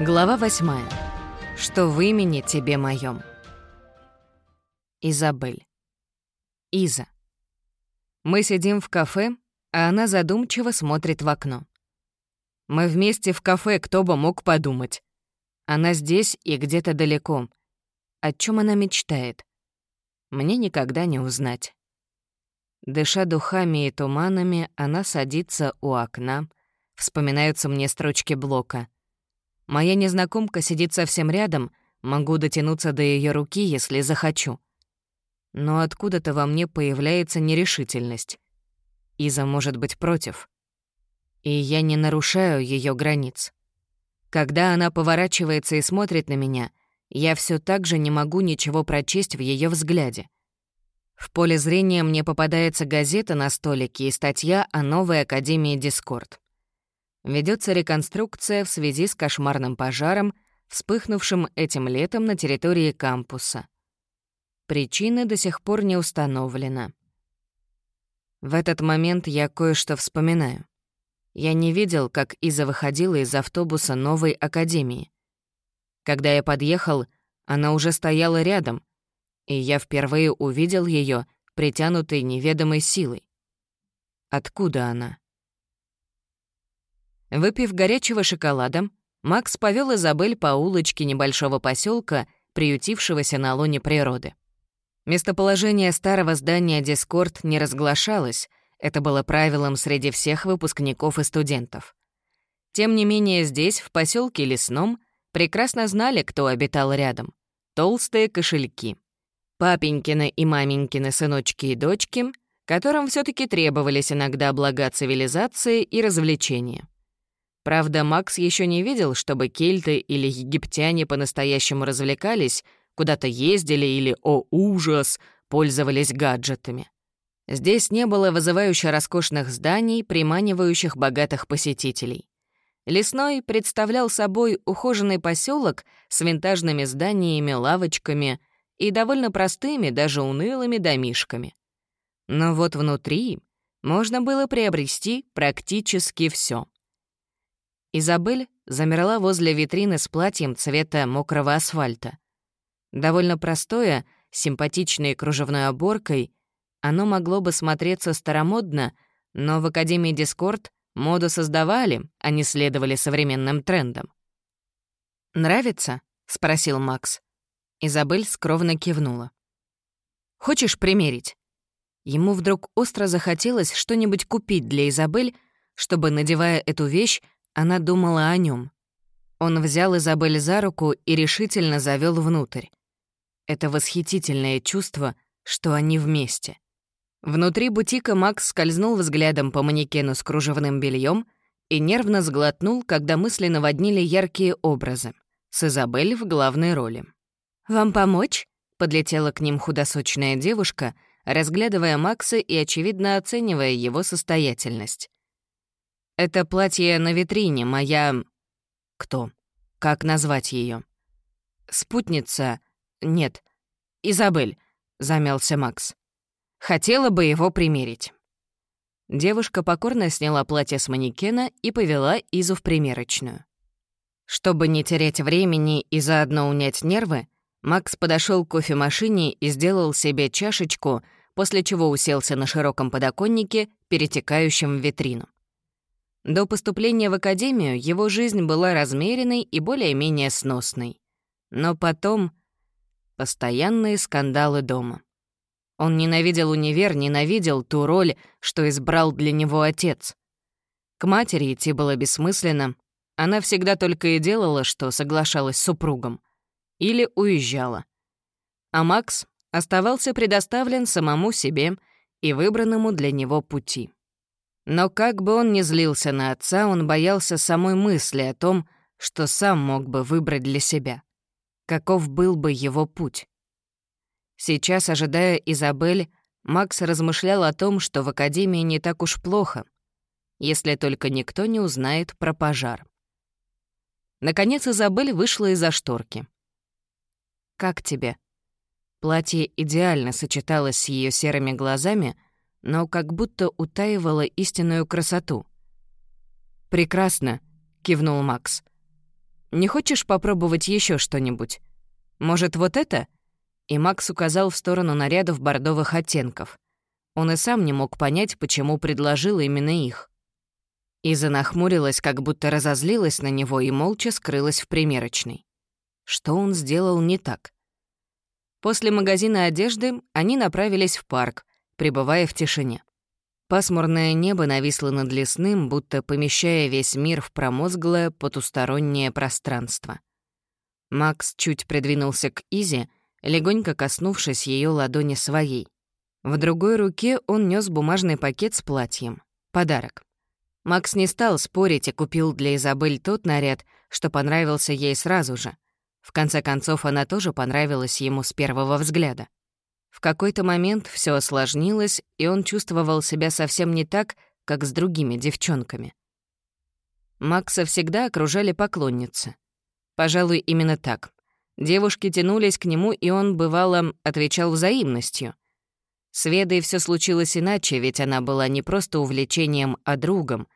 Глава восьмая. Что в имени тебе моем. Изабель. Иза. Мы сидим в кафе, а она задумчиво смотрит в окно. Мы вместе в кафе, кто бы мог подумать. Она здесь и где-то далеко. О чем она мечтает? Мне никогда не узнать. Дыша духами и туманами, она садится у окна. Вспоминаются мне строчки блока — Моя незнакомка сидит совсем рядом, могу дотянуться до ее руки, если захочу. Но откуда-то во мне появляется нерешительность. Иза может быть против. И я не нарушаю ее границ. Когда она поворачивается и смотрит на меня, я все так же не могу ничего прочесть в ее взгляде. В поле зрения мне попадается газета на столике и статья о новой Академии Дискорд ведется реконструкция в связи с кошмарным пожаром, вспыхнувшим этим летом на территории кампуса. Причины до сих пор не установлена. В этот момент я кое-что вспоминаю. Я не видел, как Иза выходила из автобуса новой академии. Когда я подъехал, она уже стояла рядом, и я впервые увидел ее, притянутой неведомой силой. Откуда она? Выпив горячего шоколада, Макс повел Изабель по улочке небольшого поселка, приютившегося на лоне природы. Местоположение старого здания «Дискорд» не разглашалось, это было правилом среди всех выпускников и студентов. Тем не менее, здесь, в поселке Лесном, прекрасно знали, кто обитал рядом. Толстые кошельки. Папенькины и маменькины сыночки и дочки, которым все таки требовались иногда блага цивилизации и развлечения. Правда, Макс еще не видел, чтобы кельты или египтяне по-настоящему развлекались, куда-то ездили или, о ужас, пользовались гаджетами. Здесь не было вызывающе роскошных зданий, приманивающих богатых посетителей. Лесной представлял собой ухоженный поселок с винтажными зданиями, лавочками и довольно простыми, даже унылыми домишками. Но вот внутри можно было приобрести практически все. Изабель замерла возле витрины с платьем цвета мокрого асфальта. Довольно простое, симпатичной кружевной оборкой, оно могло бы смотреться старомодно, но в Академии Дискорд моду создавали, а не следовали современным трендам. «Нравится?» — спросил Макс. Изабель скромно кивнула. «Хочешь примерить?» Ему вдруг остро захотелось что-нибудь купить для Изабель, чтобы, надевая эту вещь, она думала о нем. Он взял Изабель за руку и решительно завел внутрь. Это восхитительное чувство, что они вместе. Внутри бутика Макс скользнул взглядом по манекену с кружевным бельем и нервно сглотнул, когда мысли наводнили яркие образы, с Изабель в главной роли. «Вам помочь?» — подлетела к ним худосочная девушка, разглядывая Макса и, очевидно, оценивая его состоятельность. Это платье на витрине, моя... Кто? Как назвать ее? Спутница? Нет. Изабель, замялся Макс. Хотела бы его примерить. Девушка покорно сняла платье с манекена и повела Изу в примерочную. Чтобы не терять времени и заодно унять нервы, Макс подошел к кофемашине и сделал себе чашечку, после чего уселся на широком подоконнике, перетекающем в витрину. До поступления в академию его жизнь была размеренной и более-менее сносной. Но потом — постоянные скандалы дома. Он ненавидел универ, ненавидел ту роль, что избрал для него отец. К матери идти было бессмысленно. Она всегда только и делала, что соглашалась с супругом. Или уезжала. А Макс оставался предоставлен самому себе и выбранному для него пути. Но как бы он ни злился на отца, он боялся самой мысли о том, что сам мог бы выбрать для себя. Каков был бы его путь? Сейчас, ожидая Изабель, Макс размышлял о том, что в Академии не так уж плохо, если только никто не узнает про пожар. Наконец Изабель вышла из-за шторки. «Как тебе?» Платье идеально сочеталось с ее серыми глазами — но как будто утаивала истинную красоту. «Прекрасно», — кивнул Макс. не хочешь попробовать еще что-нибудь? Может, вот это?» И Макс указал в сторону нарядов бордовых оттенков. Он и сам не мог понять, почему предложил именно их. Иза нахмурилась, как будто разозлилась на него и молча скрылась в примерочной. Что он сделал не так? После магазина одежды они направились в парк, пребывая в тишине. Пасмурное небо нависло над лесным, будто помещая весь мир в промозглое потустороннее пространство. Макс чуть придвинулся к Изе, легонько коснувшись ее ладони своей. В другой руке он нес бумажный пакет с платьем. Подарок. Макс не стал спорить и купил для Изабель тот наряд, что понравился ей сразу же. В конце концов, она тоже понравилась ему с первого взгляда. В какой-то момент все осложнилось, и он чувствовал себя совсем не так, как с другими девчонками. Макса всегда окружали поклонницы. Пожалуй, именно так. Девушки тянулись к нему, и он, бывало, отвечал взаимностью. С Ведой все случилось иначе, ведь она была не просто увлечением, а другом.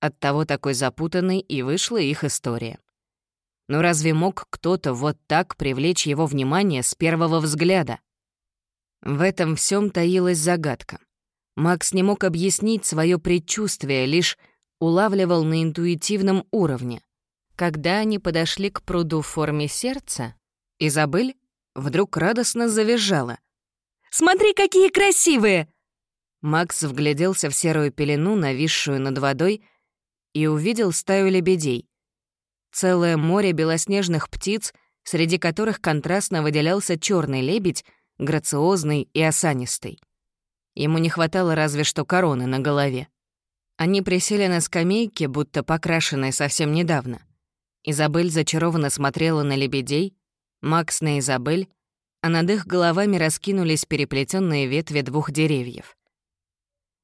Оттого такой запутанной и вышла их история. Но разве мог кто-то вот так привлечь его внимание с первого взгляда? В этом всем таилась загадка. Макс не мог объяснить свое предчувствие, лишь улавливал на интуитивном уровне. Когда они подошли к пруду в форме сердца, Изабель вдруг радостно завизжала. «Смотри, какие красивые!» Макс вгляделся в серую пелену, нависшую над водой, и увидел стаю лебедей. Целое море белоснежных птиц, среди которых контрастно выделялся черный лебедь — грациозный и осанистый. Ему не хватало разве что короны на голове. Они присели на скамейке, будто покрашенные совсем недавно. Изабель зачарованно смотрела на лебедей, Макс на Изабель, а над их головами раскинулись переплетенные ветви двух деревьев.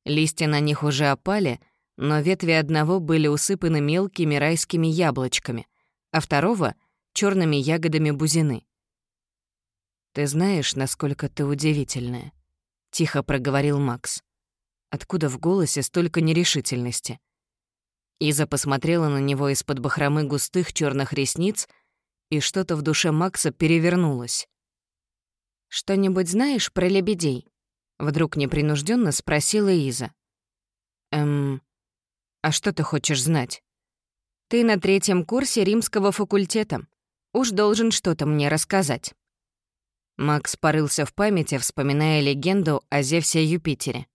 Листья на них уже опали, но ветви одного были усыпаны мелкими райскими яблочками, а второго — черными ягодами бузины. «Ты знаешь, насколько ты удивительная», — тихо проговорил Макс. Откуда в голосе столько нерешительности? Иза посмотрела на него из-под бахромы густых черных ресниц, и что-то в душе Макса перевернулось. «Что-нибудь знаешь про лебедей?» — вдруг непринужденно спросила Иза. «Эм, а что ты хочешь знать?» «Ты на третьем курсе римского факультета. Уж должен что-то мне рассказать». Макс порылся в памяти, вспоминая легенду о Зевсе Юпитере.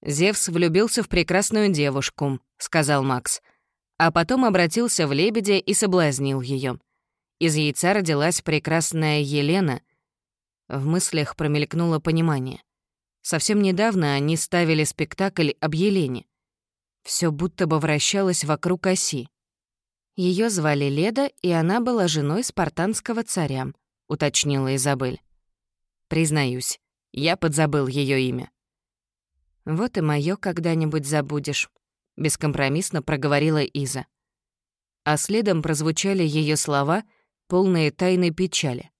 «Зевс влюбился в прекрасную девушку», — сказал Макс, а потом обратился в лебедя и соблазнил ее. Из яйца родилась прекрасная Елена. В мыслях промелькнуло понимание. Совсем недавно они ставили спектакль об Елене. Все будто бы вращалось вокруг оси. Ее звали Леда, и она была женой спартанского царя уточнила Изабель. Признаюсь, я подзабыл ее имя. Вот и моё когда-нибудь забудешь, бескомпромиссно проговорила Иза. А следом прозвучали ее слова, полные тайной печали.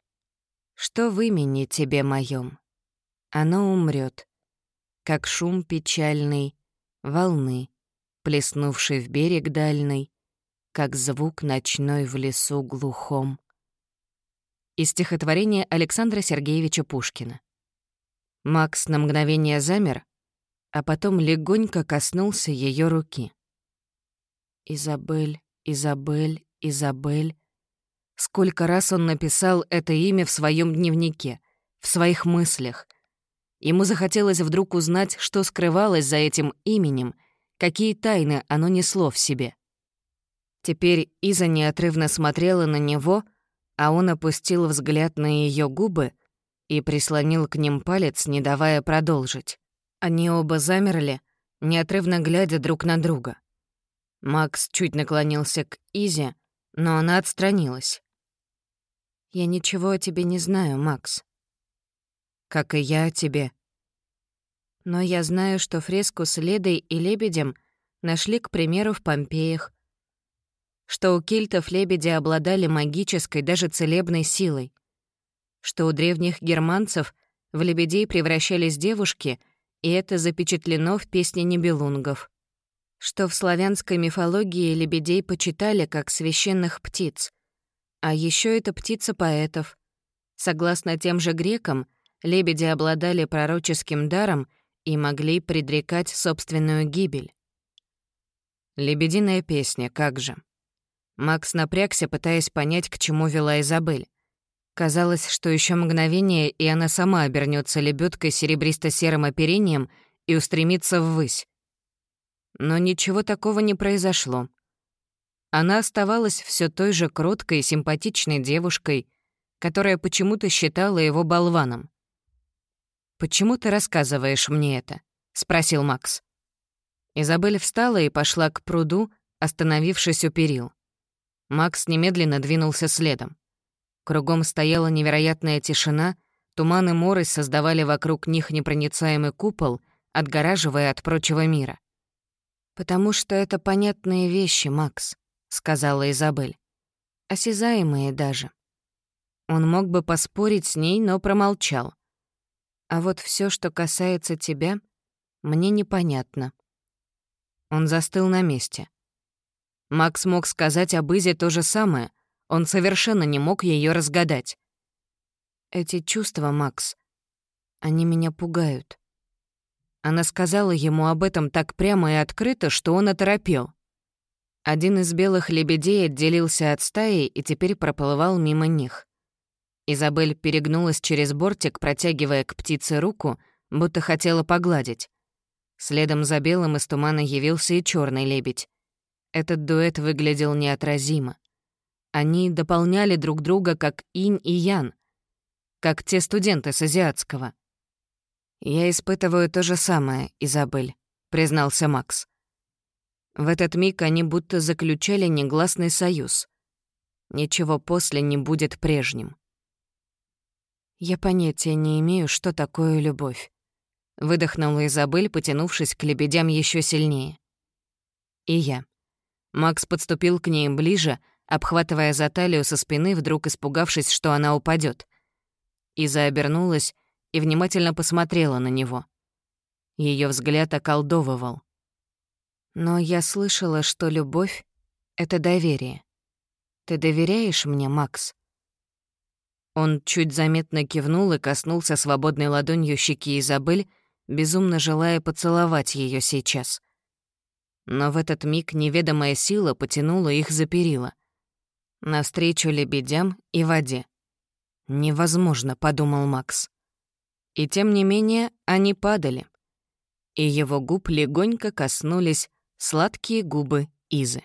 Что в имени тебе моем? Оно умрет, как шум печальный волны, плеснувший в берег дальний, как звук ночной в лесу глухом из стихотворения Александра Сергеевича Пушкина. Макс на мгновение замер, а потом легонько коснулся ее руки. «Изабель, Изабель, Изабель». Сколько раз он написал это имя в своем дневнике, в своих мыслях. Ему захотелось вдруг узнать, что скрывалось за этим именем, какие тайны оно несло в себе. Теперь Иза неотрывно смотрела на него — а он опустил взгляд на ее губы и прислонил к ним палец, не давая продолжить. Они оба замерли, неотрывно глядя друг на друга. Макс чуть наклонился к Изе, но она отстранилась. «Я ничего о тебе не знаю, Макс». «Как и я о тебе». «Но я знаю, что фреску с Ледой и Лебедем нашли, к примеру, в Помпеях, что у кельтов лебеди обладали магической, даже целебной силой, что у древних германцев в лебедей превращались девушки, и это запечатлено в песне небелунгов. что в славянской мифологии лебедей почитали как священных птиц. А еще это птица поэтов. Согласно тем же грекам, лебеди обладали пророческим даром и могли предрекать собственную гибель. Лебединая песня, как же. Макс напрягся, пытаясь понять, к чему вела Изабель. Казалось, что еще мгновение, и она сама обернется лебедкой серебристо-серым оперением и устремится ввысь. Но ничего такого не произошло. Она оставалась все той же кроткой и симпатичной девушкой, которая почему-то считала его болваном. «Почему ты рассказываешь мне это?» — спросил Макс. Изабель встала и пошла к пруду, остановившись у перил. Макс немедленно двинулся следом. Кругом стояла невероятная тишина, туман и морось создавали вокруг них непроницаемый купол, отгораживая от прочего мира. «Потому что это понятные вещи, Макс», — сказала Изабель. «Осязаемые даже». Он мог бы поспорить с ней, но промолчал. «А вот все, что касается тебя, мне непонятно». Он застыл на месте. Макс мог сказать об Изе то же самое. Он совершенно не мог ее разгадать. «Эти чувства, Макс, они меня пугают». Она сказала ему об этом так прямо и открыто, что он оторопел. Один из белых лебедей отделился от стаи и теперь проплывал мимо них. Изабель перегнулась через бортик, протягивая к птице руку, будто хотела погладить. Следом за белым из тумана явился и черный лебедь. Этот дуэт выглядел неотразимо. Они дополняли друг друга как инь и ян, как те студенты с азиатского. «Я испытываю то же самое, Изабель», — признался Макс. В этот миг они будто заключали негласный союз. Ничего после не будет прежним. «Я понятия не имею, что такое любовь», — выдохнула Изабель, потянувшись к лебедям еще сильнее. «И я». Макс подступил к ней ближе, обхватывая за талию со спины, вдруг испугавшись, что она упадет. Иза обернулась и внимательно посмотрела на него. Ее взгляд околдовывал. «Но я слышала, что любовь — это доверие. Ты доверяешь мне, Макс?» Он чуть заметно кивнул и коснулся свободной ладонью щеки Изабель, безумно желая поцеловать ее сейчас. Но в этот миг неведомая сила потянула их за перила. Навстречу лебедям и воде. «Невозможно», — подумал Макс. И тем не менее они падали. И его губ легонько коснулись сладкие губы Изы.